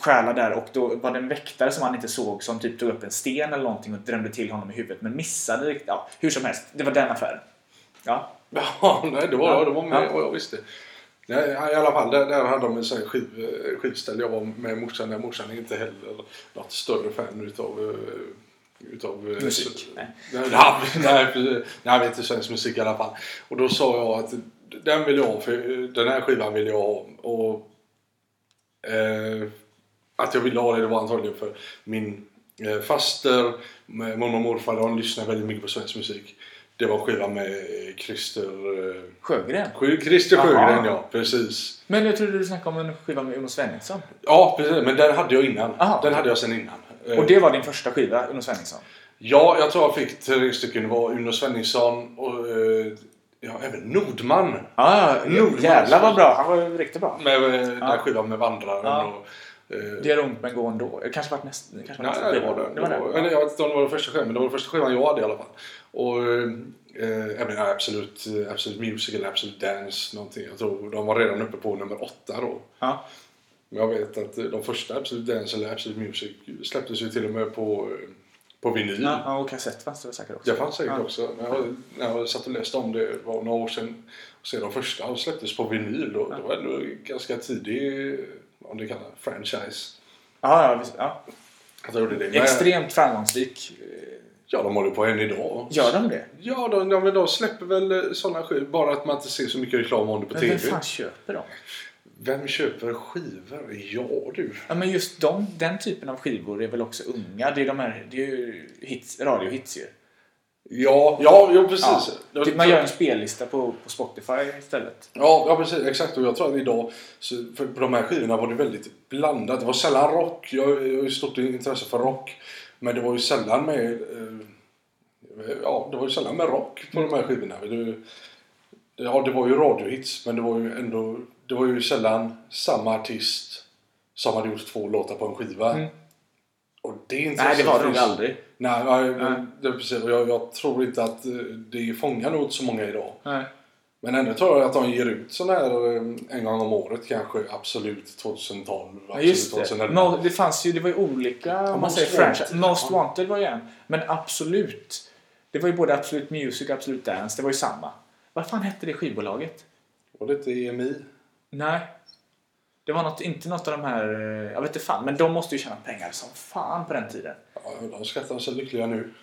stjäla där och då var det en väktare som han inte såg som typ tog upp en sten eller någonting och drämde till honom i huvudet men missade riktigt. Ja, hur som helst, det var den affären. Ja, Ja, nej, det var, Ja. det var med Ja. och jag visste. Nej, I alla fall, där, där hade de en sån här skiv, eh, skivställ. Jag var med morsan där. Morsan är inte heller något större fan utav, eh, utav eh, Musik? Nej. Nej, nej, nej, inte svensk musik i alla fall. Och då sa jag att den vill jag ha, för den här skivan vill jag ha. Och eh, att jag ville ha det, det var antagligen för min eh, faster, mormor och morfar, de lyssnar väldigt mycket på svensk musik. Det var skivan med Christer, eh, Sjögren. Sjö- Christer Aha. Sjögren, ja. Precis. Men jag trodde du snackade om en skiva med Uno Svenningsson. Ja, precis. Men den hade jag innan. Aha. Den hade jag sen innan. Eh, Och det var din första skiva, Uno Svenningsson? Ja, jag tror jag fick tre stycken. Det var Uno Svenningsson och eh, ja, även Nordman. Ja, Nordman. jävlar vad bra. Han var riktigt bra. Med eh, den här skivan med Vandraren. Ja. Och, eh, Det gör ont men gå ändå. Det kanske nästa var Nej, nästa nej, det var det. Det var det var, eller jag vet inte om det var den första skivan, men det var den första skivan jag hade i alla fall. Och eh, även Absolut, eh, Absolut Music eller Absolut Dance någonting. Jag tror de var redan uppe på nummer åtta då. Ja. Men jag vet att eh, de första Absolut Dance eller Absolut Music släpptes ju till och med på, eh, på vinyl. Ja, ja, och kassett fanns det säkert också. Det fanns säkert Ja. också. Men jag, när jag satt och läste om det det var några år sedan. Och så de första och släpptes på vinyl. Och det var ändå ganska tidig, om det kallas franchise. Ja, ja, visst, ja. Jag trodde det. Men- Extremt framgångsrik. Ja, de håller på än idag. Gör de det? Ja, de, de, de släpper väl sådana skivor. Bara att man inte ser så mycket reklam om det på Men TV. vem fan köper dem? Vem köper skivor? Ja, du. Ja, men just de, den typen av skivor är väl också unga. Det är, de här, det är ju hits, radiohits ju. Ja, ja, ja precis. Ja. Man gör en spellista på, på Spotify istället. Ja, ja, precis. Exakt. Och jag tror att idag, så för på de här skivorna var det väldigt blandat. Det var sällan rock. Jag, har ju stort intresse för rock. Men det var ju sällan med... Eh, ja, det var ju sällan med rock på de här skivorna. Det, ja, det var ju radiohits, men det var ju ändå... Det var ju sällan samma artist som hade gjort två låtar på en skiva. Mm. Och det är inte Nej, det var det nog aldrig. Nej, nej, Nej. Det, är precis. Jag, jag tror inte att eh, det fångar inte så många idag. Nej. Men ändå tror jag att de ger ut sån här eh, en gång om året kanske. Absolut 2012. Ja, Absolut just det. 2011. Mo- det fanns ju, det var ju olika om man säger franchise. Most Ja. Wanted var ju en. Men Absolut. Det var ju både Absolut Music och Absolut Dance. Det var ju samma. Vad fan hette det skivbolaget? Var det inte EMI? Nej. Det var något, inte något av de här, eh, jag vet inte fan, men de måste ju tjäna pengar som fan på den tiden. Ja, de skrattar sig lyckliga nu.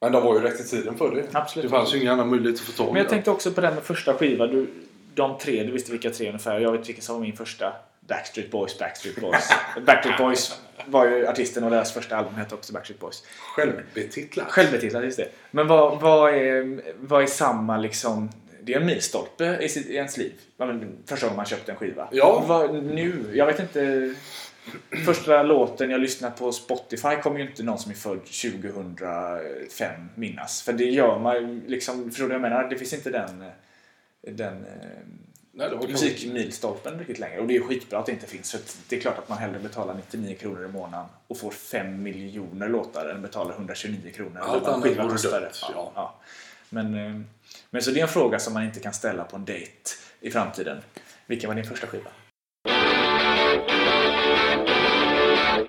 Men de var ju rätt i tiden för det. Absolut. Det fanns ju ingen annan möjlighet att få tag i Men jag tänkte också på den med första skiva. Du, de tre, du visste vilka tre ungefär. Jag vet vilken som var min första. Backstreet Boys, Backstreet Boys. Backstreet Boys var ju artisten och deras första album hette också Backstreet Boys. Självbetitlat. Självbetitlat, just det. Men vad, vad, är, vad är samma liksom... Det är en milstolpe i, sitt, i ens liv. Första gången man köpte en skiva. Ja. Vad, nu, jag vet inte. Första låten jag lyssnade på Spotify kommer ju inte någon som är född 2005 minnas. För det gör man liksom, förstår du vad jag menar? Det finns inte den, den Nej, musikmilstolpen riktigt längre. Och det är skitbra att det inte finns. För det är klart att man hellre betalar 99 kronor i månaden och får 5 miljoner låtar än betalar 129 kronor. Allt annat vore dött, Ja, ja. ja. Men, eh, men så det är en fråga som man inte kan ställa på en dejt i framtiden. Vilken var din första skiva?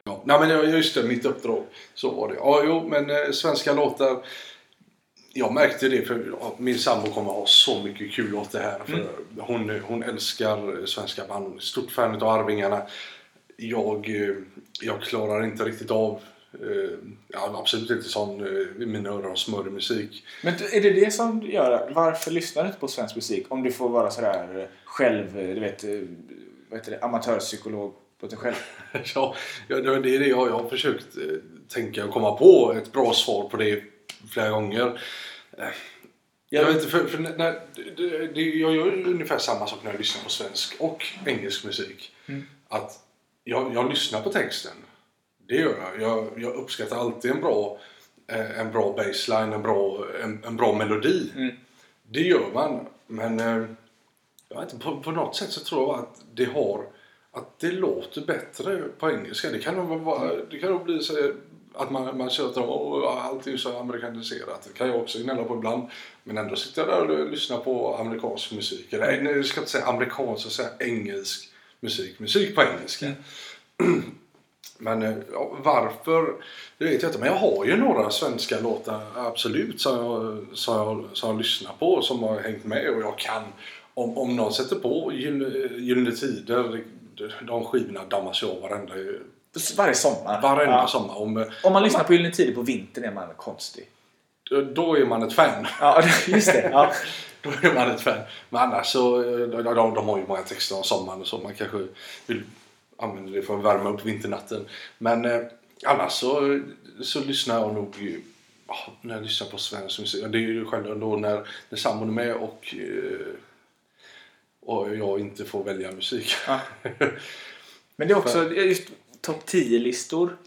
Ja. Nej men just det, mitt uppdrag. Så var det. Ja, jo, men eh, svenska låtar. Jag märkte det för ja, min sambo kommer ha så mycket kul åt det här. För hon, hon älskar svenska band. Stort fan av Arvingarna. Jag, eh, jag klarar inte riktigt av ja, absolut inte sån eh, mina öron smörjer musik. Men är det det som gör Varför lyssnar du inte på svensk musik? Om du får vara sådär eh, själv, eh, du vet, eh, vad heter det, amatörpsykolog på dig själv. Ja, det är det jag, har försökt eh, tänka och komma på ett bra svar på det flera gånger. Eh, Jag vet inte, för, för när, det, det, jag gör ungefär samma sak när jag lyssnar på svensk och engelsk musik. Att jag, jag lyssnar på texten. Det gör jag. Jag, jag uppskattar alltid en bra, eh, en bra baseline, en bra, en, en bra melodi. Det gör man. Men eh, jag vet inte, på, på något sätt så tror jag att det har att det låter bättre på engelska. Det kan nog, vara, det kan nog bli så att man, man tjötar och allting är så amerikaniserat. Det kan jag också gnälla på ibland. Men ändå sitter jag där och lyssnar på amerikansk musik. Eller nej, jag ska inte säga amerikansk, jag säga engelsk musik. Musik på engelska. Men eh, ja, varför, det vet jag inte. Men jag har ju några svenska låtar absolut som jag, som jag, som jag lyssnar på som har hängt med och jag kan. Om, om någon sätter på Gyllene Tider, de skivorna dammas jag av varenda, Varje sommar. varenda Ja. sommar. Om, Om man lyssnar på Gyllene Tider på vintern är man konstig. då är man ett fan. Ja, just det. Ja. Då är man ett fan. Men annars så, eh, de, de, de har ju många texter om sommaren och så. Man kanske vill använda det för att värma upp vinternatten. Men eh, annars så, så lyssnar jag nog ja, när jag lyssnar på svensk musik. Det är ju själv då när, när sambon är med och, eh, och jag inte får välja musik. Ja. Men det är också just topp 10-listor.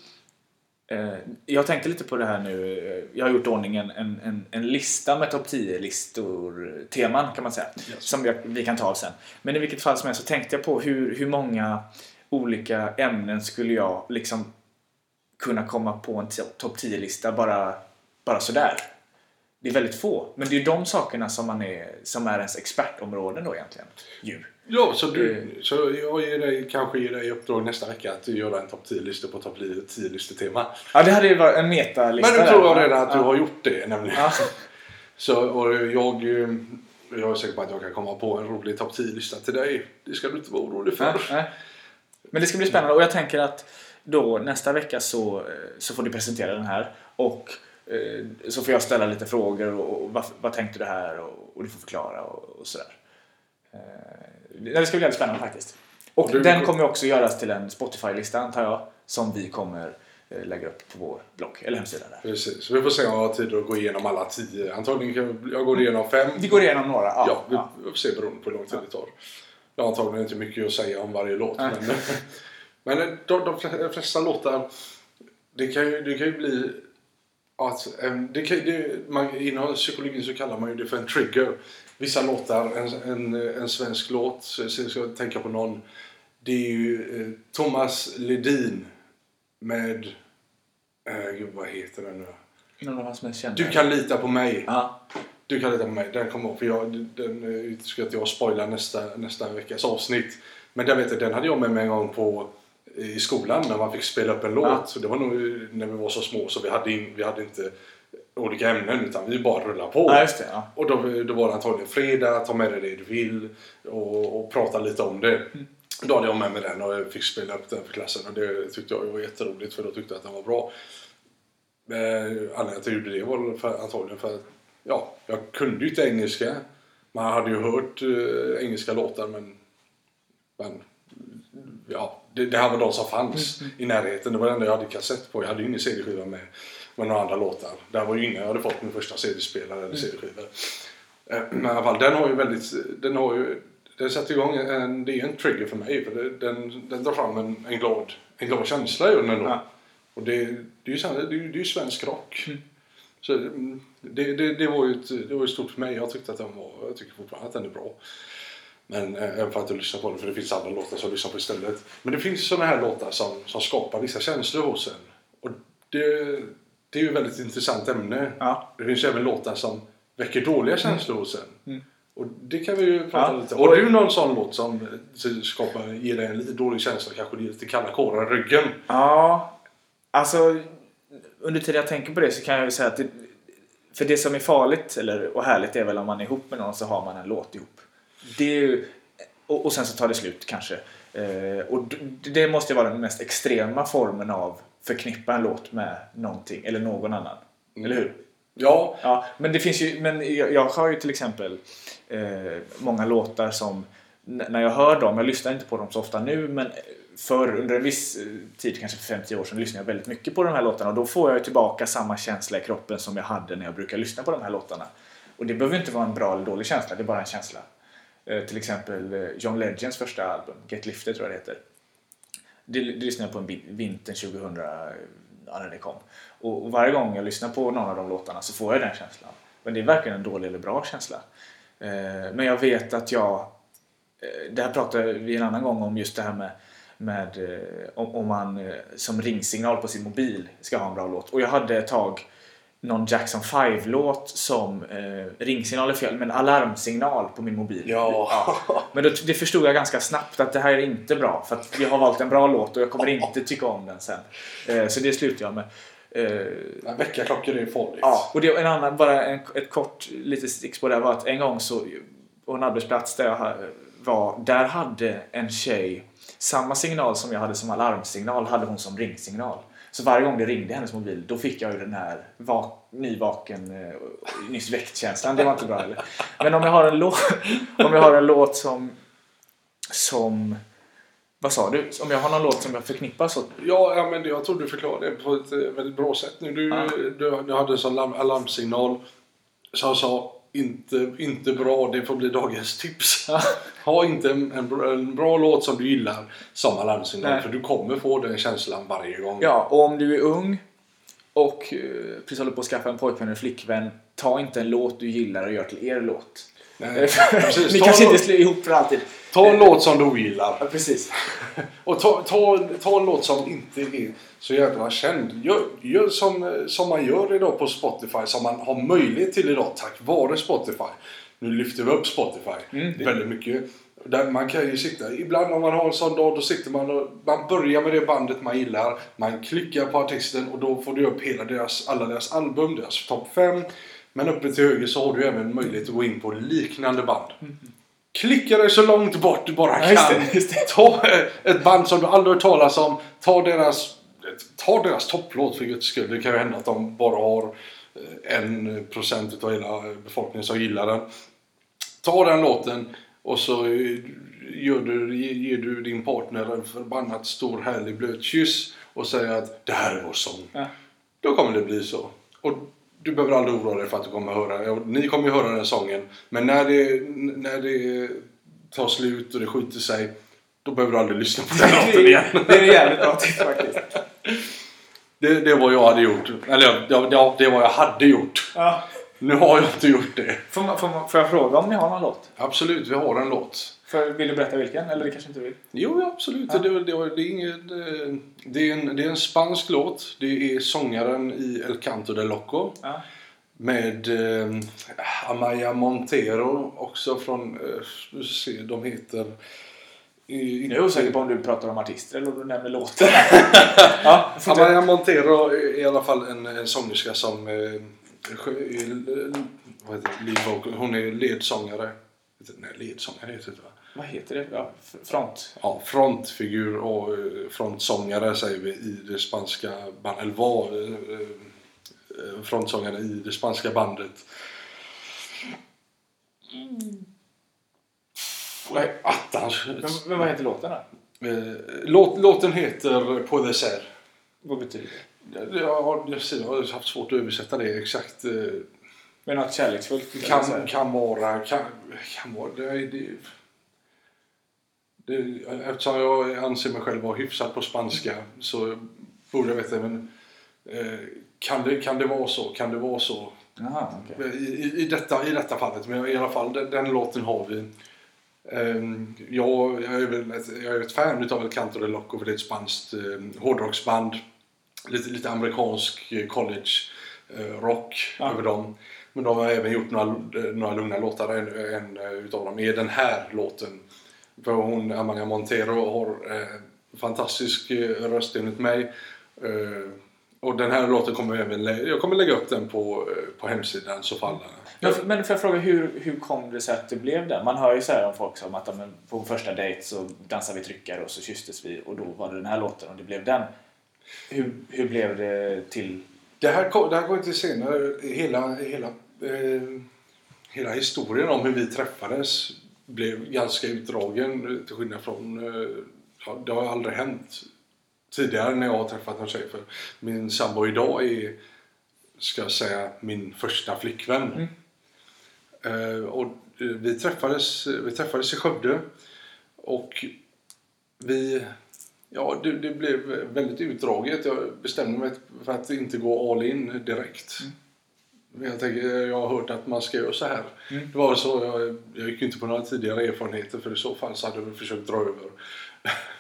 Eh, Jag tänkte lite på det här nu. eh, Jag har gjort ordning en, en, en, lista med topp 10-listor, teman kan man säga. Som jag, vi kan ta sen. Men i vilket fall som helst så tänkte jag på hur, hur många olika ämnen skulle jag liksom kunna komma på en to- topp 10-lista bara, bara sådär. Det är väldigt få. Men det är ju de sakerna som, man är, som är ens expertområden då egentligen. Djur. Ja, så, du, Eh. så jag ger dig, kanske ger dig uppdrag nästa vecka att göra en topp 10-lista på topp 10-listetema. Ja, det hade ju varit en metalista Men nu tror jag redan att du Ja. har gjort det nämligen. Ja. Så, och jag, eh, jag är säker på att jag kan komma på en rolig topp 10-lista till dig. Det ska du inte vara orolig för. Nej. Men det ska bli spännande och jag tänker att då nästa vecka så, eh, så får du presentera den här och eh, så får jag ställa lite frågor och, och vad, vad tänkte du här och, och du får förklara och, och sådär. Eh, Det ska bli väldigt spännande faktiskt. Och du- den kommer också göras till en Spotify-lista antar jag som vi kommer eh, lägga upp på vår blogg eller hemsida där. Precis. Vi får se om jag har tid att gå igenom alla tio. Antagligen kan jag gå igenom fem. Vi går igenom några. Ja, Ja, vi ja. vi får se beroende på hur lång tid det tar. Jag har antagligen inte mycket att säga om varje låt. Nej. Men, men de, de flesta, de flesta låtar, det kan ju, det kan ju bli att, det kan, det, man, inom psykologin så kallar man ju det för en trigger. Vissa låtar, en, en, en svensk låt, så så ska jag tänka på någon. Det är ju eh, Thomas Ledin med, eh, gud vad heter den nu? Någon av hans mest kända. Du kan lita på mig. Ja. Du kan lita på mig. Den kommer. För jag, den eh, ska inte jag spoila nästa, nästa veckas avsnitt. Men den, vet jag, den hade jag med mig en gång på i skolan när man fick spela upp en låt. Ja. Så det var nog när vi var så små så vi hade, in, vi hade inte olika ämnen utan vi bara rullade på. ja, det. Ja. Och då, då var det antagligen fredag, ta med dig det du vill och, och prata lite om det. Då hade jag med mig den och jag fick spela upp den för klassen och det tyckte jag var jätteroligt för då tyckte jag att den var bra. Eh, Anledningen till att jag gjorde det var för, antagligen för att ja, jag kunde ju inte engelska. Man hade ju hört eh, engelska låtar men, men ja, det, det här var de som fanns i närheten. Det var det enda jag hade kassett på. Jag hade ju ingen CD-skiva med, med några andra låtar. Det här var ju innan jag hade fått min första CD-spelare eller CD-skiva. Eh, Men i alla fall, den har ju väldigt, den har ju, den sätter igång en, det är en trigger för mig. För det, den, den drar fram en, en, glad, en glad känsla ur den ändå. Och det, det är ju det är det är svensk rock. Mm. Så mm, det, det, det, var ju ett, det var ju stort för mig. Jag tyckte att den var, jag tycker fortfarande att den är bra. Men eh, även för att jag lyssnar på den, för det finns andra låtar som lyssnar på istället. Men det finns sådana här låtar som, som skapar vissa känslor hos en. Och det, det är ju ett väldigt intressant ämne. Ja. Det finns även låtar som väcker dåliga känslor hos en. Mm. Och det kan vi ju prata Ja. lite om. Har du någon sån låt som eh, skapar, ger dig en lite dålig känsla, kanske ger lite kalla kårar i ryggen? Ja, alltså under tiden jag tänker på det så kan jag ju säga att det, för det som är farligt eller, och härligt är väl om man är ihop med någon så har man en låt ihop. Det är ju, och, och sen så tar det slut kanske. Eh, och det måste ju vara den mest extrema formen av förknippa en låt med någonting eller någon annan. Eller hur? Ja, Ja, men det finns ju, men jag, jag har ju till exempel eh, många låtar som när jag hör dem, jag lyssnar inte på dem så ofta nu men för under en viss eh, tid, kanske för 50 år sedan, lyssnade jag väldigt mycket på de här låtarna och då får jag ju tillbaka samma känsla i kroppen som jag hade när jag brukar lyssna på de här låtarna. Och det behöver inte vara en bra eller dålig känsla, det är bara en känsla. Eh, till exempel eh, John Legends första album, Get Lifted tror jag det heter. Det, det lyssnade jag på en vintern 2000, eh, ja, när det kom. Och, och varje gång jag lyssnar på någon av de låtarna så får jag den känslan. Men det är varken en dålig eller bra känsla. Eh, men jag vet att jag... Eh, det här pratade vi en annan gång om just det här med, med eh, om, man eh, som ringsignal på sin mobil ska ha en bra låt. Och jag hade ett tag någon Jackson 5-låt som eh, ringsignal är fel, men alarmsignal på min mobil. Ja. Men då, det förstod jag ganska snabbt att det här är inte bra för att jag har valt en bra låt och jag kommer inte tycka om den sen. Eh, så det slutade jag med. Eh, väckarklockor är farligt. Ja, och det en annan, bara en, ett kort litet stickspår där var att en gång så på en arbetsplats där jag var, där hade en tjej samma signal som jag hade som alarmsignal hade hon som ringsignal. Så varje gång det ringde i hennes mobil då fick jag ju den här vak, nyvaken, eh, nyss väckt-känslan. Det var inte bra heller. Men om jag har en låt, om jag har en låt som, som vad sa du? Om jag har någon låt som jag förknippar så Ja, ja men jag tror du förklarade det på ett eh, väldigt bra sätt nu. Du, Ja. du, du hade en sån alarm, alarmsignal. Jag sa, inte, inte bra, det får bli dagens tips. Ha inte en, en, bra, en bra låt som du gillar som alarmsignal. För du kommer få den känslan varje gång. Ja, och om du är ung och eh, precis håller på att skaffa en pojkvän eller flickvän, ta inte en låt du gillar och gör till er låt. Nej, precis. Ni kanske inte slår ihop för alltid. Ta en låt som du ogillar. Ja, precis. Och ta, ta, ta en låt som inte är så jävla känd. Gör, gör som, som man gör idag på Spotify, som man har möjlighet till idag tack vare Spotify. Nu lyfter vi upp Spotify Mm, det- väldigt mycket. Där man kan ju sitta, ibland om man har en sån dag, då sitter man och man börjar med det bandet man gillar. Man klickar på artisten och då får du upp hela deras, alla deras album, deras topp 5. Men uppe till höger så har du även möjlighet att gå in på liknande band. Klicka dig så långt bort du bara Ja, just kan. det, just det. Ta ett band som du aldrig hört talas om. Ta deras, ta deras topplåt för guds skull. Det kan ju hända att de bara har eh, en procent av hela befolkningen som gillar den. Ta den låten och så eh, gör du, ge- ger du din partner en förbannat stor härlig blöt kyss och säger att det här är vår sång. Ja. Då kommer det bli så. Och du behöver aldrig oroa dig för att du kommer höra och Ni kommer ju höra den sången. Men när det, när det tar slut och det skjuter sig. Då behöver du aldrig lyssna på den låten igen. det är jävligt bra tips faktiskt. Det, det var jag hade gjort. Eller ja, ja, det var jag hade gjort. Ja. Nu har jag inte gjort det. Får, man, får, man, får jag fråga om ni har någon låt? Absolut, vi har en låt. För, vill du berätta vilken? Eller det kanske inte vill? Jo, ja, absolut. Ja. Det, det, det, är inget, eh, det, är en, det är en spansk låt. Det är sångaren i El Canto del Loco. Ja. Med eh, Amaya Montero också från... Eh, nu vi se, de heter... i- Jag är osäker på om du pratar om artister eller om du nämner låten. ja. Amaya Montero är i alla fall en, en sångerska som... Eh, är- vad heter? Lead vocal. Hon är ledsångare. Nej, ledsångare heter det va? Vad heter det? Ja, front. ja, frontfigur och eh, frontsångare säger vi i det spanska bandet. Eller var eh, eh, frontsångare i det spanska bandet. Vad, Attans. men, men vad heter låten då? Låt, låten heter Puede ser. Vad betyder det? Jag har, haft svårt att översätta det exakt. Med något kärleksfullt? eller så Kan, vara... Kan, kan vara det, det, det, eftersom jag anser mig själv vara hyfsad på spanska så borde jag veta. Men, eh, kan, det, kan det vara så? Kan det vara så? Jaha, okej. I, i, detta, I detta fallet. Men i alla fall, den, den låten har vi. Ehm, jag, jag, är väl ett, jag är ett fan utav El Canto del Loco för det är ett spanskt eh, hårdrocksband. Lite, lite amerikansk eh, college eh, rock Ja. över dem. Men de har även gjort några, några lugna låtar. En, en utav dem är den här låten. För hon, Amanda Montero, har eh, fantastisk eh, röst enligt mig. Eh, och den här låten kommer jag även jag kommer lägga upp den på, eh, på hemsidan så fall. Men, men får jag fråga, hur, hur kom det sig att det blev det? Man hör ju så här om folk som att men på första dejt så dansade vi tryckare och så kysstes vi och då var det den här låten och det blev den. Hur, hur blev det till? Det här, kom- det här går inte senare. Hela, hela, eh, hela historien om hur vi träffades blev ganska utdragen till skillnad från... Eh, ja, det har aldrig hänt tidigare när jag har träffat en tjej. För min sambo idag är, ska jag säga, min första flickvän. Eh, och eh, vi träffades, vi träffades i Skövde och vi Ja, det, det blev väldigt utdraget. Jag bestämde mig för att inte gå all in direkt. Men Jag, tänker, jag har hört att man ska göra så här. Det var så, jag, jag gick inte på några tidigare erfarenheter för i så fall så hade jag försökt dra över.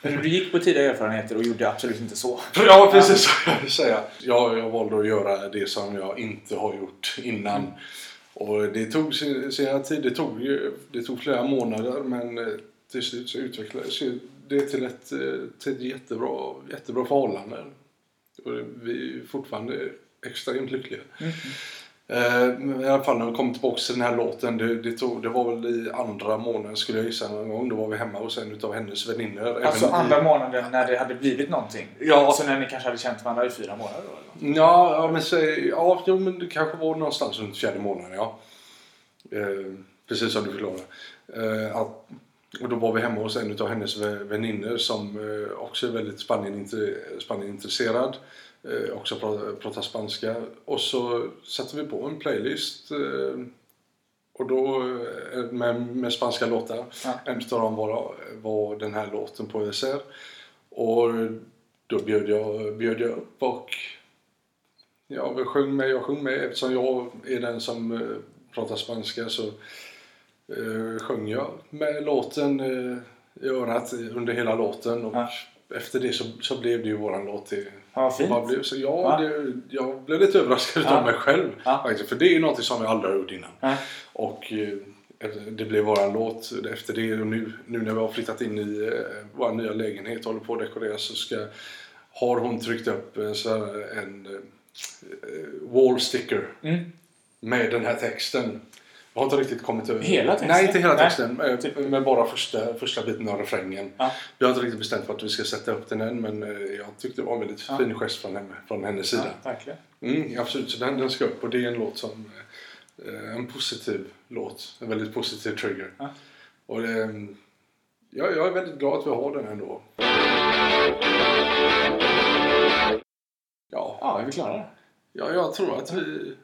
Men du gick på tidigare erfarenheter och gjorde absolut inte så. Ja, precis så jag säga. Jag, jag valde att göra det som jag inte har gjort innan. Och det tog sin, tid. Det tog, det tog flera månader men eh, till slut så utvecklades det till ett, eh, till ett jättebra, jättebra förhållande. Och vi är fortfarande extremt lyckliga. Eh, men I alla fall när vi kom tillbaka till den här låten. Det, det, tog, det var väl i andra månaden skulle jag gissa någon gång. Då var vi hemma hos en utav hennes väninnor. Alltså Även i- andra månaden när det hade blivit någonting. Ja. Så när ni kanske hade känt varandra i fyra månader då? Eller? Ja, ja men, så, ja, jo, men det kanske var någonstans runt fjärde månaden, ja. Eh, precis som du förklarade. Eh, att, och då var vi hemma hos en av hennes vä- väninnor som eh, också är väldigt Spanien-intresserad. Eh, också pratar, spanska. Och så satte vi på en playlist. Eh, och då eh, med, med spanska låtar. Ja. En av dem var, var den här låten på SR. Och då bjöd jag, bjöd jag upp och Ja, vi sjöng med, jag sjöng med. Eftersom jag är den som pratar spanska så eh, sjöng jag med låten eh, i örat under hela låten. Och Ja. efter det så, så blev det ju våran låt till... Ja, fint. Blev, så ja, Ja. det, jag blev lite överraskad Ja. av mig själv. Ja. Faktiskt, för det är ju något som jag aldrig har gjort innan. Ja. Och eh, det blev våran låt efter det. Och nu, nu när vi har flyttat in i eh, vår nya lägenhet och håller på att dekorera så ska, har hon tryckt upp eh, så här, en wall sticker Mm. med den här texten. Jag har inte riktigt kommit över. Hela texten? Nej, inte hela Nej. texten. Med, med bara första, första biten av refrängen. Ja. Vi har inte riktigt bestämt att vi ska sätta upp den än men eh, jag tyckte det var en väldigt Ja. fin gest från, henne, från hennes sida. Ja, verkligen. Mm, absolut, så den, den ska upp och det är en låt som eh, en positiv låt. En väldigt positiv trigger. Ja. Och det, ja, jag är väldigt glad att vi har den ändå. Ja, Ja, är vi klara? ja jag tror att vi,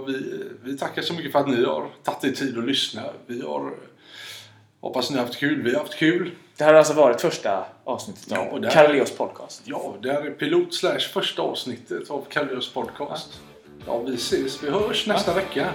vi, vi tackar så mycket för att ni har tagit er tid att lyssna. Vi har hoppas ni har haft kul. Vi har haft kul. Det här har alltså varit första avsnittet Ja, av Karleos podcast. Ja, det här är pilot slash första avsnittet av Kallios podcast. Ja, vi ses. Vi hörs nästa vecka.